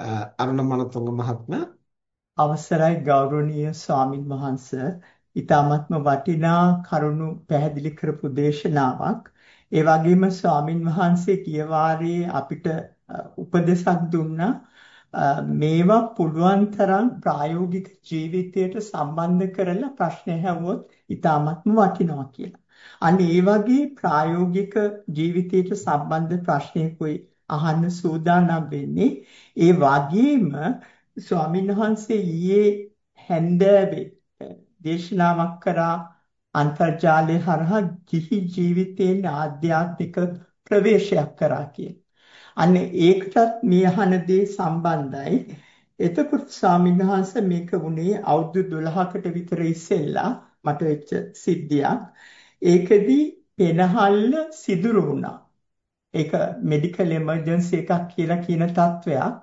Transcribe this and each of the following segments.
අරුණ මනතුංග මහත්මයා. අවසරයි ගෞරවනීය ස්වාමින් වහන්ස. ඊ타මත්ම වටිනා කරුණු පැහැදිලි කරපු දේශනාවක්. ඒ වගේම ස්වාමින් වහන්සේ කියවාරේ අපිට උපදේශක් දුන්නා. මේවා පුළුවන් තරම් ප්‍රායෝගික ජීවිතයට සම්බන්ධ කරලා ප්‍රශ්න ඇහුවොත් ඊ타මත්ම වටිනවා කියලා. අන්න ඒ වගේ ප්‍රායෝගික ජීවිතයට සම්බන්ධ ප්‍රශ්නයකුයි අහන්න සූදානම් වෙන්නේ. ඒ වගේම ස්වාමීන් වහන්සේ ඊයේ හැන්දෑවේ දේශනාවක් කරා අන්තර්ජාලය හරහා ගිහි ජීවිතයෙන් ආධ්‍යාත්මික ප්‍රවේශයක් කරා කියලා. අන්න ඒකටත් මේ අහන දේ සම්බන්ධයි. එතකොට ස්වාමීන් වහන්සේ මේක වුණේ අවුරුදු 12කට විතර ඉස්සෙල්ලා මට වෙච්ච සිද්ධියක්. ඒකෙදි පෙනහල්ල සිදුරු වුණා. ඒක මෙඩිකල් එමර්ජන්සි එකක් කියලා කියන තත්වයක්.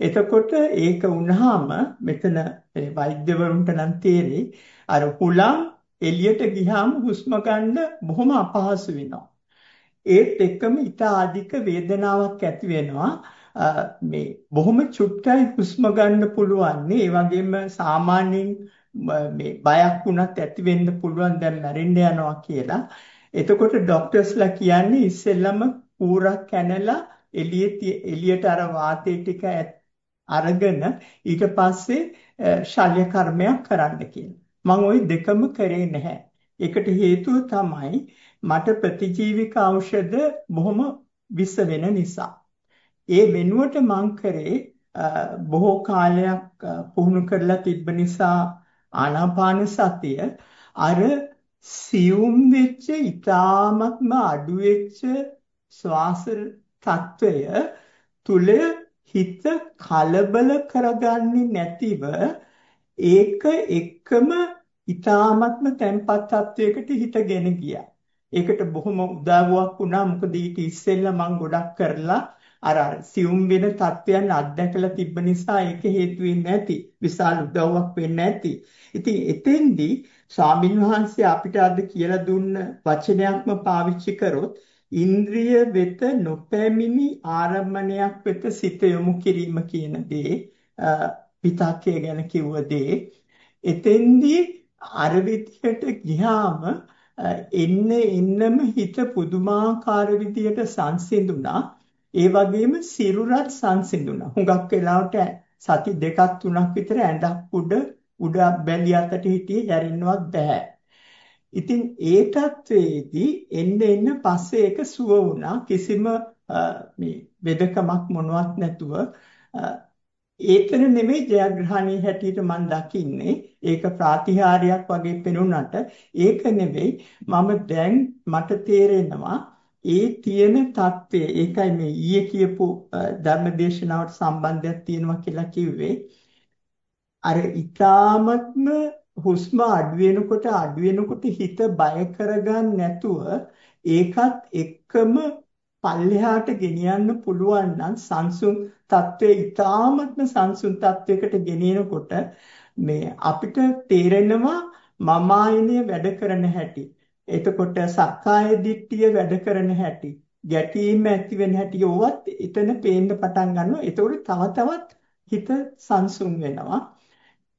එතකොට ඒක වුණාම මෙතන වෛද්‍යවරුන්ට නම් තේරෙයි අර හුලම් එළියට ගියාම හුස්ම ගන්න බොහොම අපහසු වෙනවා. ඒත් එක්කම ඊට අධික වේදනාවක් ඇති වෙනවා. මේ බොහොම චුට්ටයි හුස්ම ගන්න පුළුවන්. ඒ වගේම සාමාන්‍යයෙන් මේ බයක් වුණත් ඇති වෙන්න පුළුවන් දැන් මැරෙන්න යනවා කියලා. එතකොට ડોක්ටර්ස්ලා කියන්නේ ඉස්සෙල්ලම ඌරක් කැනලා එළියේ එළියට අර වාතය ටික අරගෙන ඊට පස්සේ ශල්‍ය කර්මයක් කරන්න කියලා. මම ওই දෙකම කරේ නැහැ. ඒකට හේතුව තමයි මට ප්‍රතිජීවක ඖෂධ බොහොම විස වෙන නිසා. ඒ වෙනුවට මං කරේ බොහෝ කාලයක් පුහුණු කරලා තිබ්බ නිසා ආනාපාන සතිය අර සියුම් වෙච්ච ඊටාත්ම අඩු වෙච්ච ස්වාස තත්වය තුල හිත කලබල කරගන්නේ නැතිව ඒක එක්කම ඊ타ත්ම තැම්පත් තත්වයකට හිතගෙන ගියා. ඒකට බොහොම උදව්වක් වුණා මොකද ඊට ඉස්සෙල්ලා මම ගොඩක් කරලා අර සියුම් වෙන තත්වයන් අත්දැකලා තිබ්බ නිසා ඒක හේතු වෙන්නේ නැති විශාල උදව්වක් වෙන්නේ නැති. ඉතින් එතෙන්දී ස්වාමින්වහන්සේ අපිට අද කියලා දුන්න වචනයක්ම පාවිච්චි කරොත් ඉන්ද්‍රිය වෙත නොපැමිණි ආරම්මණයක් වෙත සිත යොමු කිරීම කියන දේ විතක්කය ගැන කිව්ව දේ. එතෙන්දී අර විදියට ගියාම එන්න එන්නම හිත පුදුමාකාර විදියට සංසිඳුණා. ඒ වගේම සිරුරත් සංසිඳුණා. හුඟක් වෙලාවට සති දෙකක් තුනක් විතර ඇඳක් උඩ උඩ බැලිය අතට හිටියේ හැරෙන්නවත් බෑ. ඉතින් ඒ තත්වයේදී එන්න එන්න පස්සේ ඒක සුව වුණා. කිසිම මේ වෙදකමක් මොනවත් නැතුව. ඒතර නෙමෙයි ජයග්‍රහණී හැටියට මම දකින්නේ. ඒක ප්‍රාතිහාර්යයක් වගේ පෙනුනට. ඒක නෙවෙයි මම දැන් මට තේරෙනවා ඒ තියෙන தත්ත්වය ඒකයි මේ ඊයේ කියපු ධර්මදේශනාවට සම්බන්ධයක් තියෙනවා කියලා කිව්වේ. අර ඊ타මත්ම හුස්ම අඩු වෙනකොට අඩු වෙනකොට හිත බය කරගන්න නැතුව ඒකත් එක්කම පල්ලෙහාට ගෙනියන්න පුළුවන් නම් සංසුන් තත්වයේ ඊ타මත්ම සංසුන් තත්වයකට ගෙනියනකොට මේ අපිට තේරෙනවා මම ආයනය වැඩ කරන හැටි. එතකොට සක්කාය දිට්ඨිය වැඩ කරන හැටි. ගැටීම ඇති වෙන හැටි ඕවත් එතන පේන්න පටන් ගන්නවා. ඒතකොට තව තවත් හිත සංසුන් වෙනවා.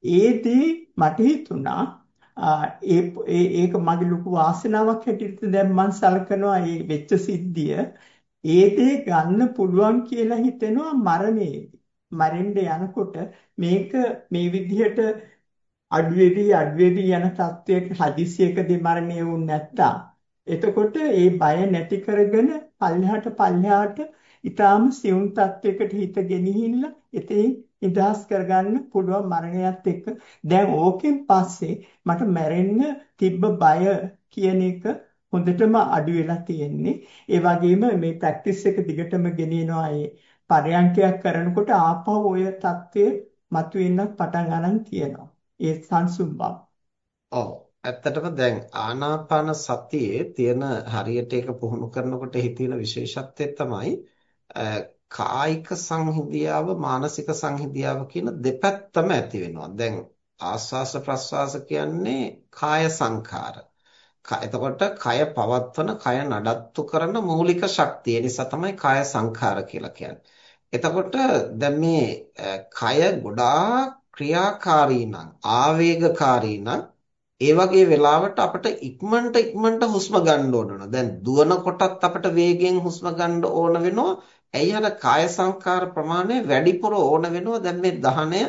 ඒදී මට හිතුණා ඒ ඒක මගේ ලොකු වාසනාවක් හැටියට දැන් මම සලකනවා මේ වෙච්ච සිද්ධිය. ඒ දේ ගන්න පුළුවන් කියලා හිතෙනවා මරණයේදී. මරෙන්න යනකොට මේක මේ විදිහට අඩුවේදී අඩුවේදී යන තත්වයක හදිසියකදී මරණය වුනේ නැත්තම්. එතකොට ඒ බය නැති කරගෙන පල්ලෙහාට පල්ලෙහාට ඊටාම සියුම් තත්වයකට හිත ගෙනිහිල්ලා එතෙන් නිදහස් කරගන්න පුළුවන් මරණයත් එක්ක. දැන් ඕකෙන් පස්සේ මට මැරෙන්න තිබ්බ බය කියන එක හොඳටම අඩු වෙලා තියෙන්නේ. ඒ වගේම මේ ප්‍රැක්ටිස් එක දිගටම ගෙනියනවා. ඒ පරයන්කයක් කරනකොට ආපහු ඔය தත්ත්වය මතුවෙන්නත් පටන් ගන්න තියෙනවා. ඒ සංසුම් බව. ඔව්. ඇත්තටම දැන් ආනාපාන සතියේ තියෙන හරියට ඒක පුහුණු කරනකොට හිතෙන විශේෂත්වය තමයි කායික සංහිඳියාව මානසික සංහිඳියාව කියන දෙපැත්තම ඇති වෙනවා. දැන් ආස්වාස ප්‍රස්වාස කියන්නේ කාය සංඛාර. එතකොට කය පවත්වන කය නඩත්තු කරන මූලික ශක්තිය නිසා තමයි කාය සංඛාර කියලා කියන්නේ. එතකොට දැන් මේ කය ගොඩාක් ක්‍රියාකාරී නම් ආවේගකාරී නම් ඒ වගේ වෙලාවට අපිට ඉක්මනට ඉක්මනට හුස්ම ගන්න ඕන වෙනවා. දැන් දුවන කොටත් අපිට වේගෙන් හුස්ම ගන්න ඕන වෙනවා. ඇයි අර කාය සංකාර ප්‍රමාණය වැඩිපුර ඕන වෙනවා. දැන් මේ දහනය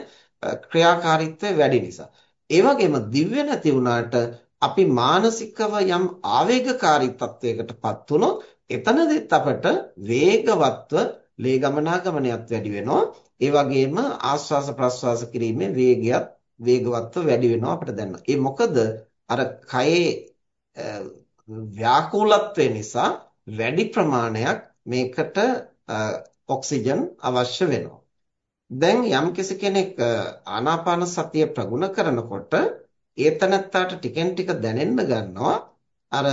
ක්‍රියාකාරීත්වය වැඩි නිසා. ඒ වගේම දිව්‍ය නැති වුණාට අපි මානසිකව යම් ආවේගකාරී තත්වයකටපත් වුණොත් එතනදිත් අපට වේගවත්ව ලේ ගමනාගමනයත් වැඩි වෙනවා. ඒ වගේම ආස්වාස ප්‍රස්වාස කිරීමේ වේගයත් වේගවත්ව වැඩි වෙනවා අපිට දැනෙනවා. ඒ මොකද අර කයේ ව්‍යාකූලත්වය නිසා වැඩි ප්‍රමාණයක් මේකට ඔක්සිජන් අවශ්‍ය වෙනවා. දැන් යම් කෙනෙක් ආනාපාන සතිය ප්‍රගුණ කරනකොට ඒතනත්තාට ටිකෙන් ටික දැනෙන්න ගන්නවා අර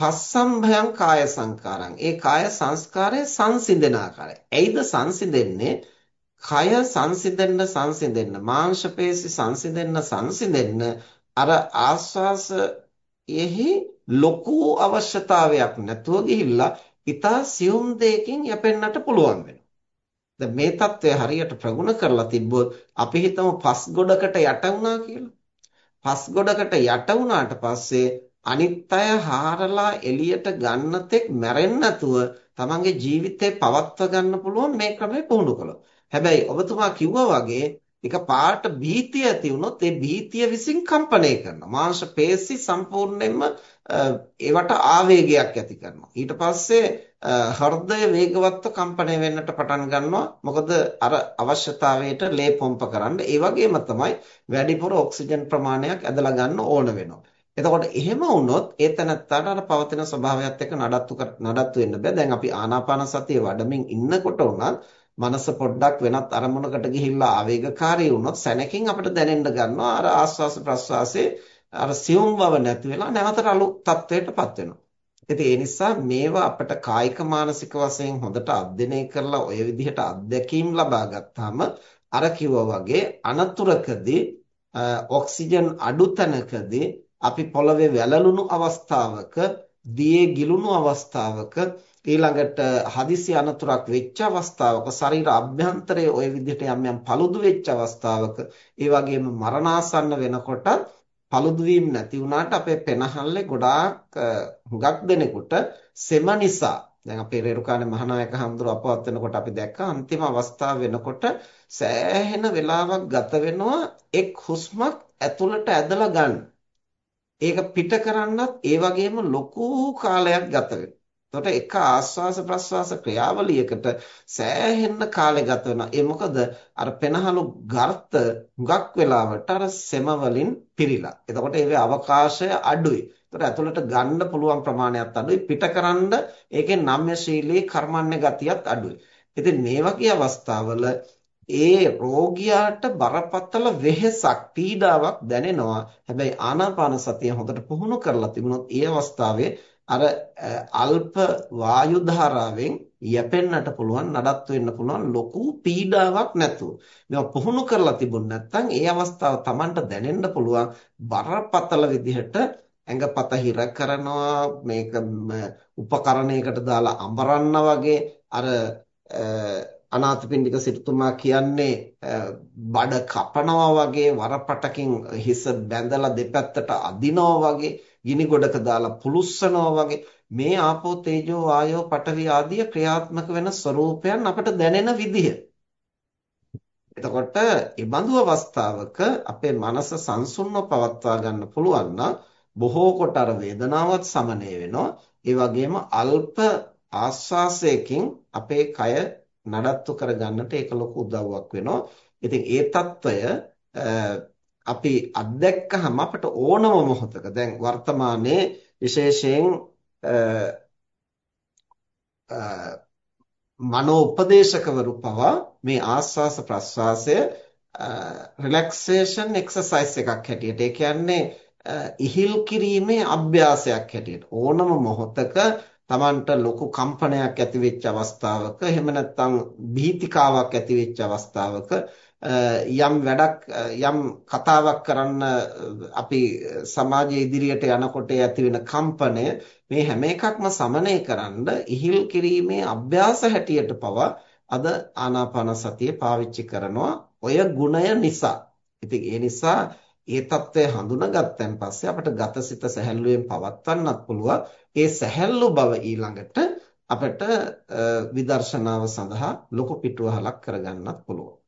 පස්සම්භයං කාය සංකාරං ඒ කාය සංස්කාරය සංසිඳෙන ආකාරය. ඇයිද සංසිඳෙන්නේ? කය සංසිඳෙන්න සංසිඳෙන්න මාංශ පේශි සංසිඳෙන්න සංසිඳෙන්න අර ආස්වාසයෙහි ලොකු අවශ්‍යතාවයක් නැතුව ගිහිල්ලා ඊතා සියුම් දෙයකින් යැපෙන්නට පුළුවන් වෙනවා. දැන් මේ தත්ත්වය හරියට ප්‍රගුණ කරලා තිබ්බොත් අපි හිතමු පස් ගොඩකට යට වුණා කියලා. පස් ගොඩකට යට වුණාට පස්සේ අනිත් අය හාරලා එළියට ගන්න තෙක් මැරෙන්නේ නැතුව තමන්ගේ ජීවිතේ පවත්වා ගන්න පුළුවන් මේ ක්‍රමය පුහුණු කළොත්. හැබැයි ඔබතුමා කිව්වා වගේ එක පාට භීතිය ඇති වුණොත් ඒ භීතිය විසින් කම්පණය කරනවා. මාංශ පේශි සම්පූර්ණයෙන්ම ඒවට ආවේගයක් ඇති කරනවා. ඊට පස්සේ හෘදය වේගවත්ව කම්පණය වෙන්නට පටන් ගන්නවා. මොකද අර අවශ්‍යතාවයට ලේ පොම්ප කරන්න. ඒ වගේම තමයි වැඩිපුර ඔක්සිජන් ප්‍රමාණයක් ඇදලා ගන්න ඕන වෙනවා. එතකොට එහෙම වුණොත් ඒ තැනත්තාට අර පවතින ස්වභාවයත් එක්ක නඩත්තු නඩත්තු වෙන්න බෑ. දැන් අපි ආනාපාන සතිය වඩමින් ඉන්නකොට උනත් මනස පොඩ්ඩක් වෙනත් අරමුණකට ගිහිල්ලා ආවේගකාරී වුණොත් සැනකින් අපිට දැනෙන්න ගන්නවා අර ආස්වාස ප්‍රස්වාසයේ අර සියුම් බව නැති වෙලා නැවත රළු තත්වයටපත් වෙනවා. ඉතින් ඒ නිසා මේවා අපිට කායික මානසික වශයෙන් හොඳට අධ්‍යයනය කරලා ওই විදිහට අත්දැකීම් ලබා ගත්තාම අර කිව්වා වගේ අනතුරකදී ඔක්සිජන් අඩු තැනකදී අපි පොළවේ වැළලුණු අවස්ථාවක දියේ ගිලුණු අවස්ථාවක ඊළඟට හදිසි අනතුරක් වෙච්ච අවස්ථාවක ශරීර අභ්‍යන්තරයේ ওই විදිහට යම් යම් paludu වෙච්ච අවස්ථාවක ඒ වගේම මරණාසන්න වෙනකොට paludu වීම නැති වුණාට අපේ පෙනහල්ලේ ගොඩාක් හුඟක් දෙනෙකුට සෙම නිසා දැන් අපේ රේරුකානේ මහානායක හඳුර අපවත් වෙනකොට අපි දැක්ක අන්තිම අවස්ථාව වෙනකොට සෑහෙන වෙලාවක් ගත වෙනවා එක් හුස්මක් ඇතුළට ඇදලා ගන්න. ඒක පිට කරන්නත් ඒ වගේම ලොකු කාලයක් ගත වෙනවා. එතකොට එක ආස්වාස ප්‍රස්වාස ක්‍රියාවලියකට සෑහෙන්න කාලය ගත වෙනවා. ඒ මොකද අර පෙනහළු ගර්ථ හුඟක් වෙලාවට අර සෙම වලින් පිරීලා. එතකොට ඒකේ අවකාශය අඩුයි. එතකොට ඇතුළට ගන්න පුළුවන් ප්‍රමාණයත් අඩුයි. පිටකරන්න ඒකේ නම්‍යශීලී කර්මන්නේ ගතියත් අඩුයි. ඉතින් මේ වගේ අවස්ථාවල ඒ රෝගියාට බරපතල වෙහෙසක් පීඩාවක් දැනෙනවා. හැබැයි ආනාපාන සතිය හොඳට පුහුණු කරලා තිබුණොත් ඒ අවස්ථාවේ අර අල්ප වායු ධාරාවෙන් යැපෙන්නට පුළුවන් නඩත්තු වෙන්න පුළුවන් ලොකු පීඩාවක් නැතුව. මේවා පුහුණු කරලා තිබුණ නැත්නම් ඒ අවස්ථාව Tamanට දැනෙන්න පුළුවන්. බරපතල විදිහට ඇඟපත හිර කරනවා මේක උපකරණයකට දාලා අඹරන්න වගේ. අර අනාථපිණ්ඩික සිටුතුමා කියන්නේ බඩ කපනවා වගේ වරපටකින් හිස බැඳලා දෙපැත්තට අදිනවා වගේ. ගිනි ගොඩක දාලා පුලුස්සනවා වගේ මේ ආපෝ තේජෝ වායෝ පඨවි ආදී ක්‍රියාත්මක වෙන ස්වરૂපයන් අපට දැනෙන විදිය. එතකොට මේ බඳු අවස්ථාවක අපේ මනස සංසුන්ව පවත්වා ගන්න පුළුවන් නම් බොහෝ කොට අර වේදනාවත් සමනය වෙනවා. ඒ වගේම අල්ප ආස්වාසයකින් අපේ කය නඩත්තු කරගන්නට ඒක ලොකු උදව්වක් වෙනවා. ඉතින් ඒ తত্ত্বය අපි අත්දැක්කහම අපට ඕනම මොහොතක දැන් වර්තමානයේ විශේෂයෙන් මනෝ උපදේශකවරු පවා මේ ආස්වාස ප්‍රස්වාසය රිලැක්සේෂන් එක්සර්සයිස් එකක් හැටියට. ඒ කියන්නේ ඉහිල් කිරීමේ අභ්‍යාසයක් හැටියට. ඕනම මොහොතක Tamanට ලොකු කම්පනයක් ඇති වෙච්ච අවස්ථාවක එහෙම නැත්නම් භීතිකාවක් ඇති වෙච්ච අවස්ථාවක යම් වැඩක් යම් කතාවක් කරන්න අපි සමාජයේ ඉදිරියට යනකොට ඇති වෙන කම්පනය මේ හැම එකක්ම සමනය කරන්න ඉහිල් කිරීමේ අභ්‍යාස හැටියට පවා අද ආනාපාන සතිය පාවිච්චි කරනවා ඔය ගුණය නිසා. ඉතින් ඒ නිසා ඒ తත්වය හඳුනාගත්තන් පස්සේ අපිට ගතසිත සැහැල්ලුවෙන් පවත්වන්නත් පුළුවන්. ඒ සැහැල්ලු බව ඊළඟට අපිට විදර්ශනාව සඳහා ලොකු පිටුවහලක් කරගන්නත් පුළුවන්.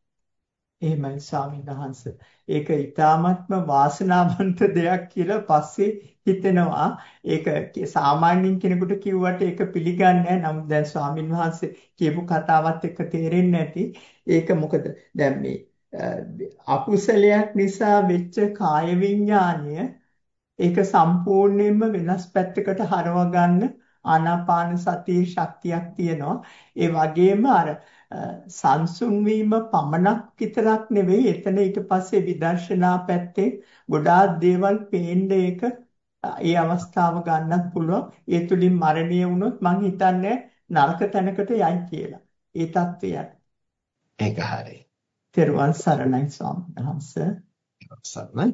එහෙමයි ස්වාමීන් වහන්සේ. ඒක ඊ타මත්ම වාසනාවන්ත දෙයක් කියලා පස්සේ හිතෙනවා. ඒක සාමාන්‍යයෙන් කෙනෙකුට කිව්වට ඒක පිළිගන්නේ නැහැ. නමුත් දැන් ස්වාමීන් වහන්සේ කියපු කතාවත් එක්ක තේරෙන්නේ නැති. ඒක මොකද දැන් මේ අකුසලයක් නිසා වෙච්ච කාය විඥාණය ඒක සම්පූර්ණයෙන්ම වෙනස් පැත්තකට හරව ගන්න ආනාපාන සතියේ ශක්තියක් තියෙනවා. ඒ වගේම අර සංසුන් වීම පමණක් විතරක් නෙවෙයි එතන ඊට පස්සේ විදර්ශනා පැත්තේ ගොඩාක් දේවල් පේන්න ඒක ඒ අවස්ථාව ගන්නත් පුළුවන්. ඒ තුලින් මරණීය වුණොත් මං හිතන්නේ නරක තැනකට යයි කියලා. ඒ தත්වයට ඒක හරියි තෙරුවන් සරණයි ස්වාමීන් වහන්සේ. සරණයි